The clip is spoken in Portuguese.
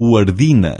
Uardina